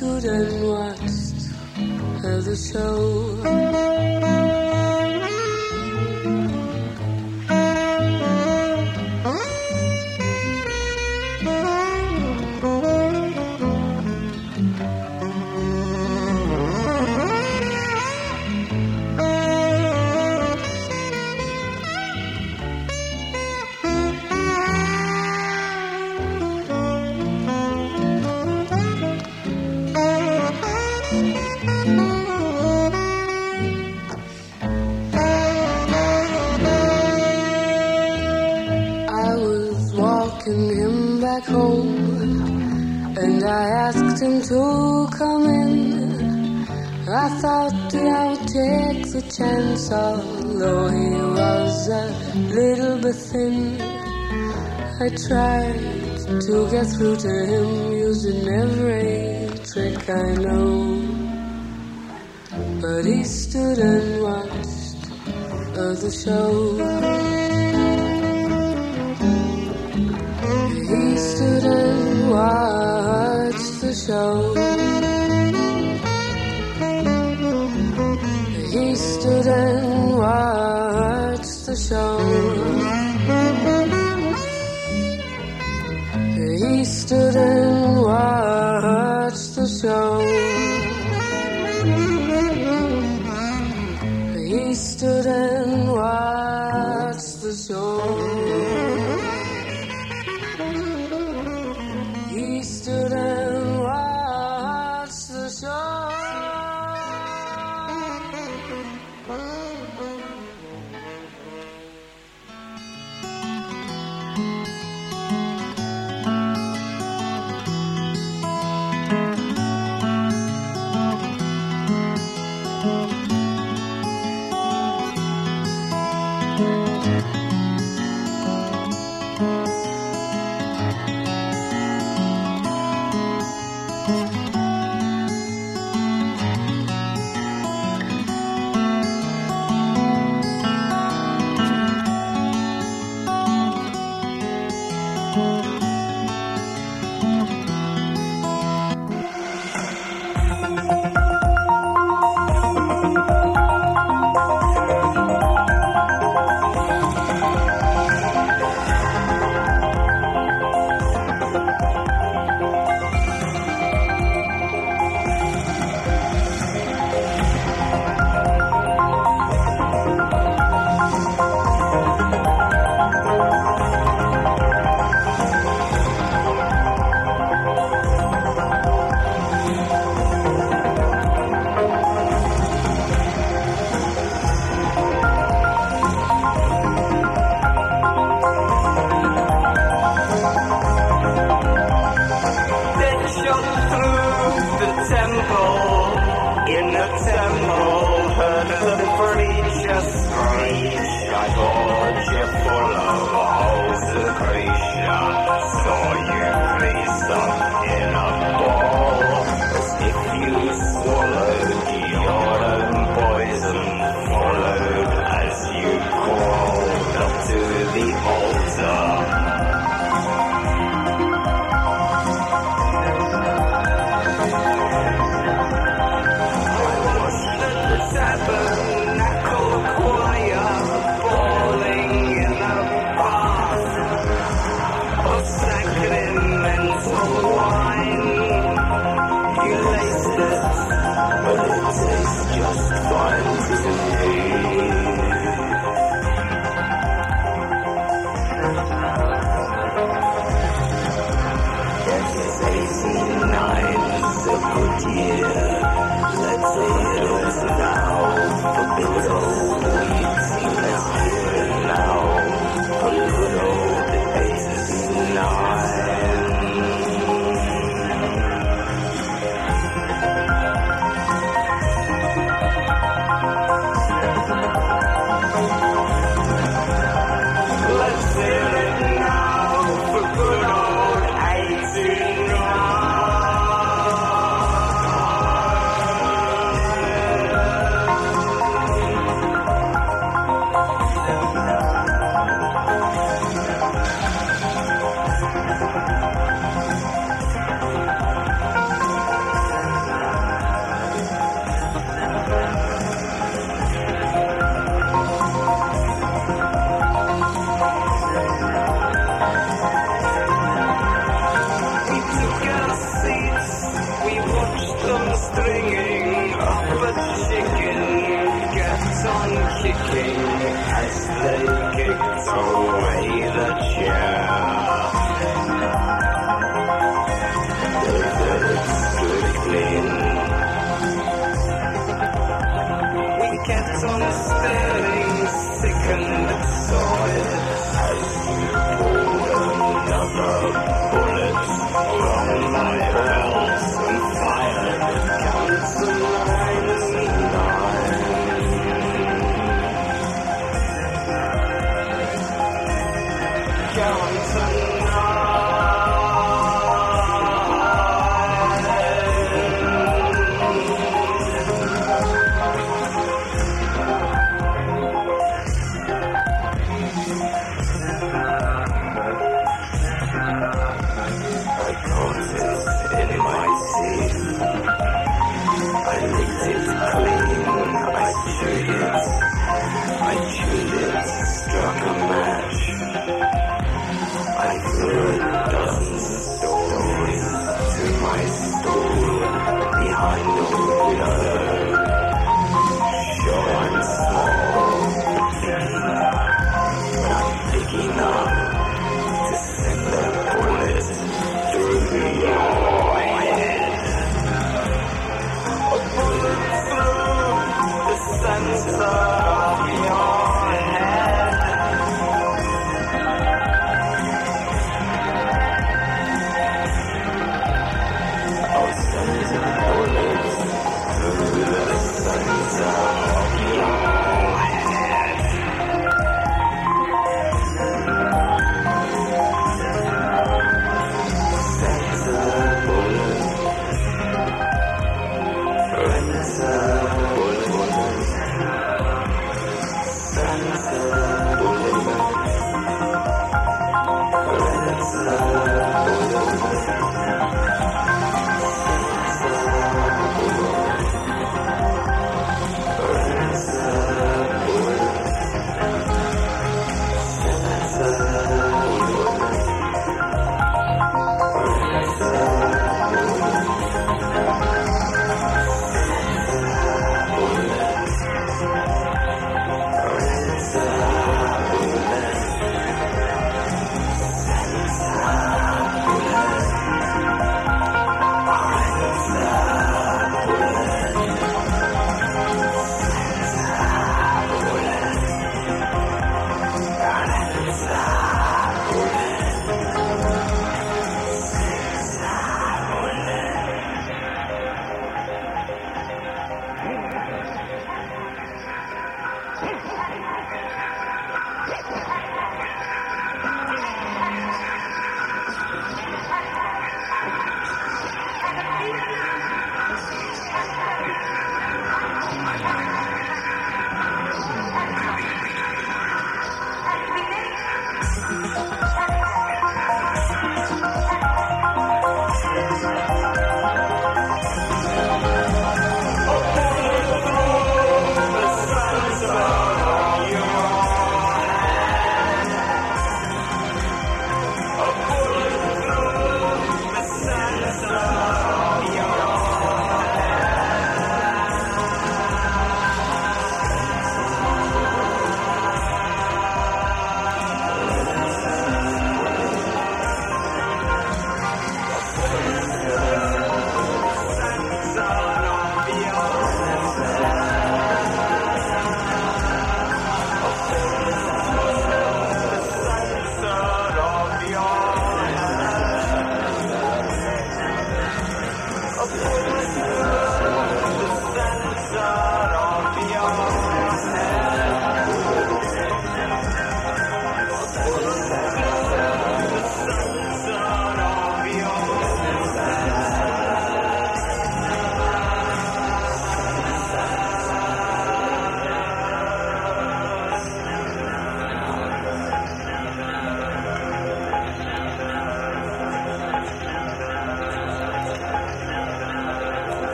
stood and watched as the show. tried to get through to him using every trick I know. But he stood and watched the show. He stood and watched the show. He stood and Senza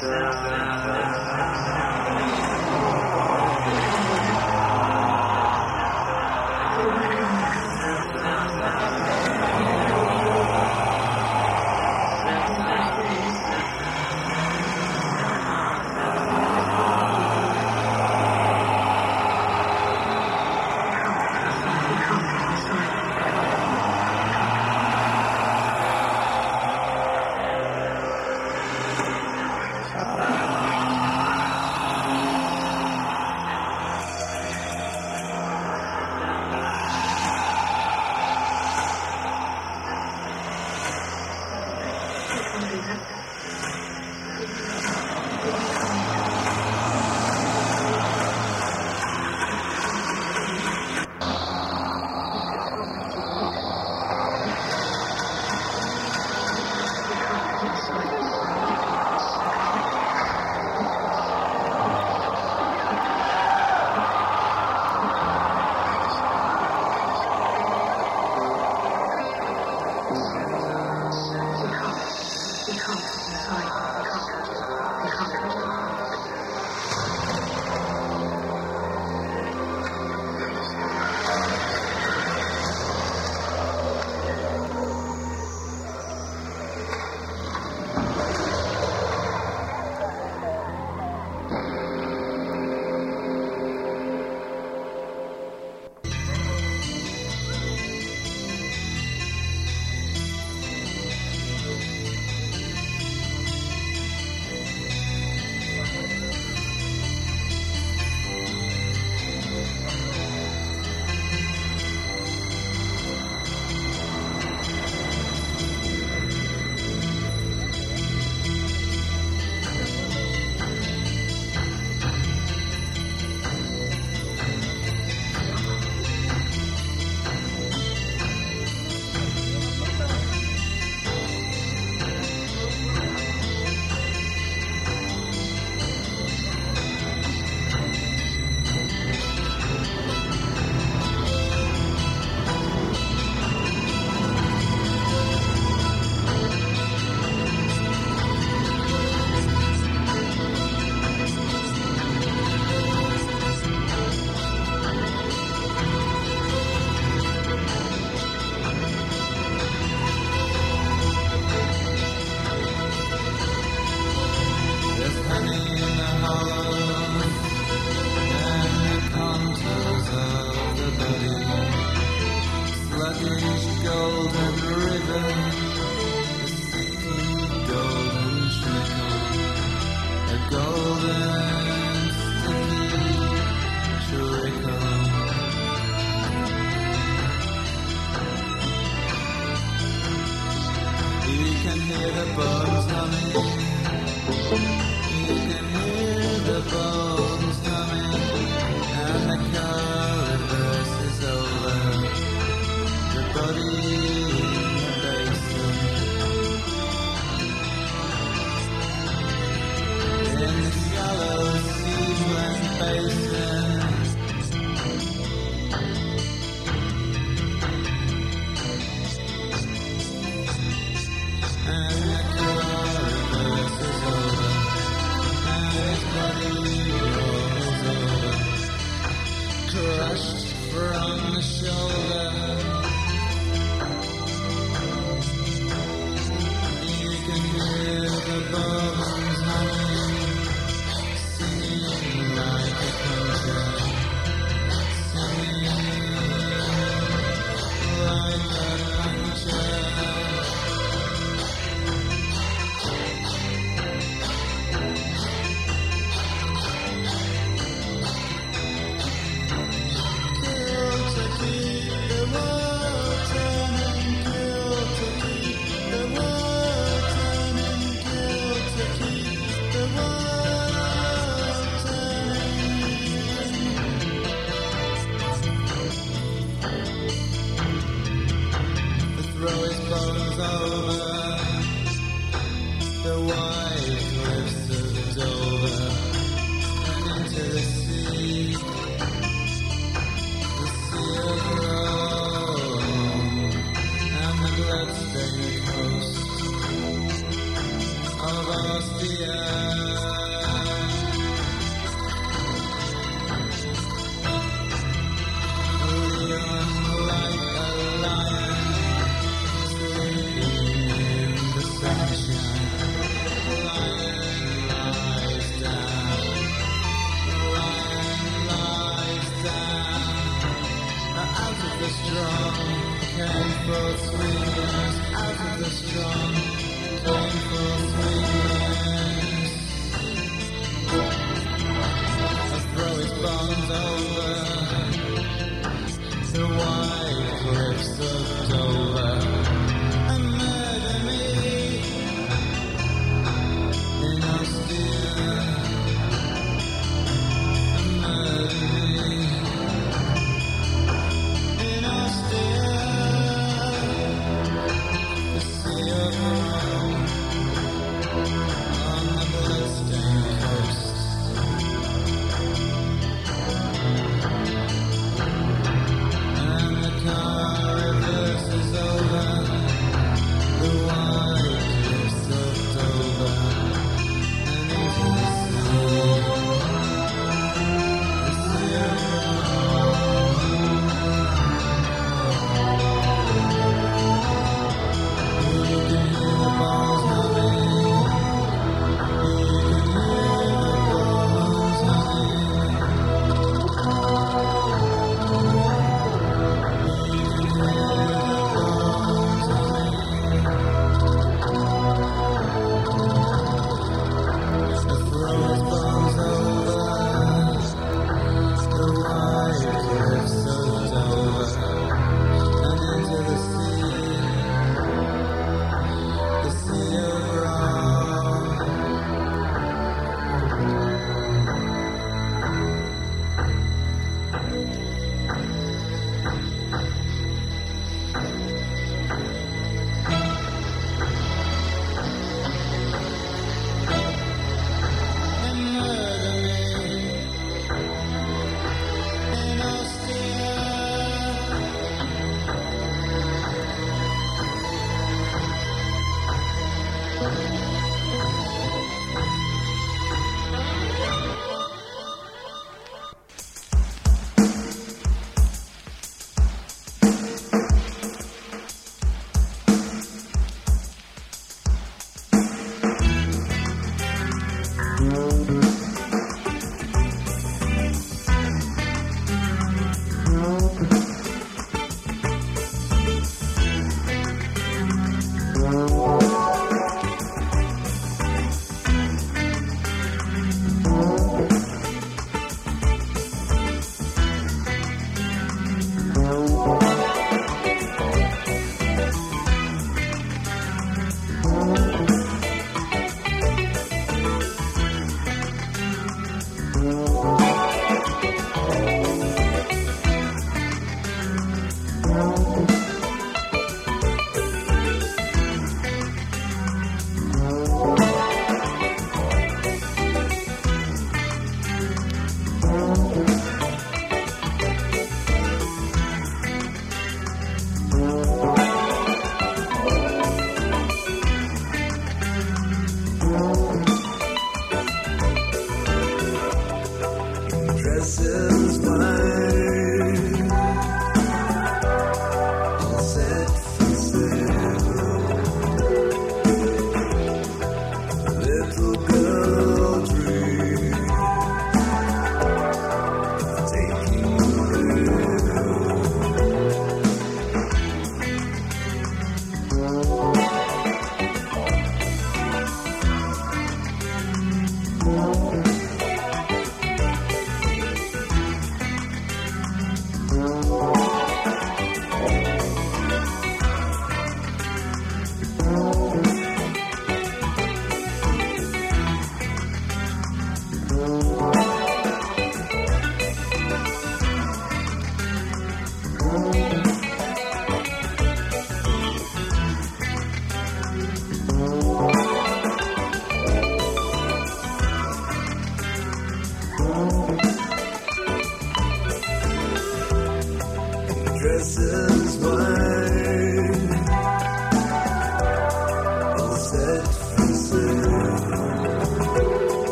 Santa.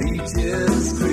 Inside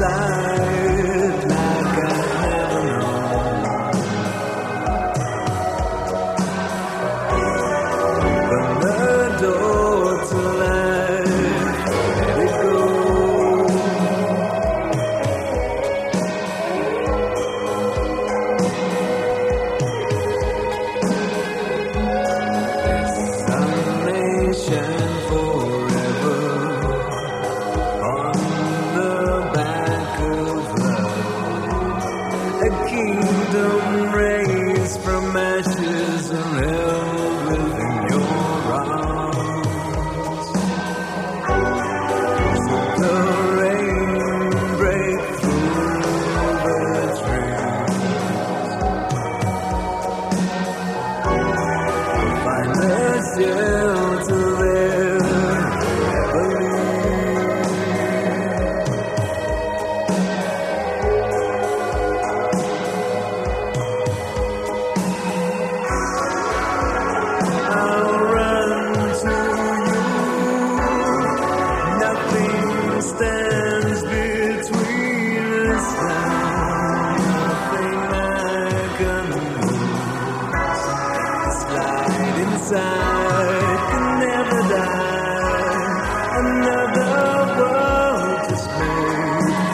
like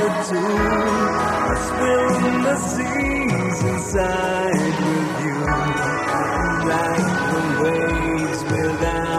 to I spill the seas inside with you, like the waves will die.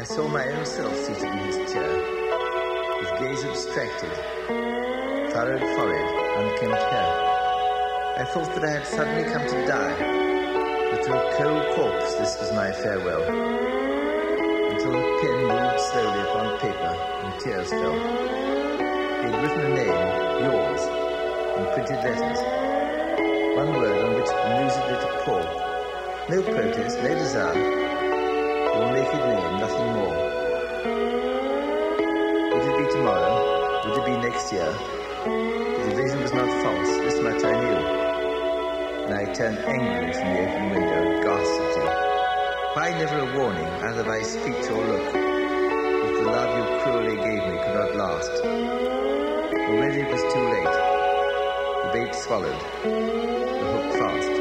I saw my own self seated in his chair, with gaze abstracted, furrowed forehead, unkempt hair. I thought that I had suddenly come to die, that to a cold corpse this was my farewell, until the pen moved slowly upon paper and tears fell. He had written a name, yours, in printed letters, one word on which amusedly to pore. No protest, no desire. Your naked name, nothing more. Would it be tomorrow? Would it be next year? The vision was not false, this much I knew. And I turned angrily from the open window, ghastly. Why never a warning, either by speech or look, that the love you cruelly gave me could not last? Already it was too late. The bait swallowed. The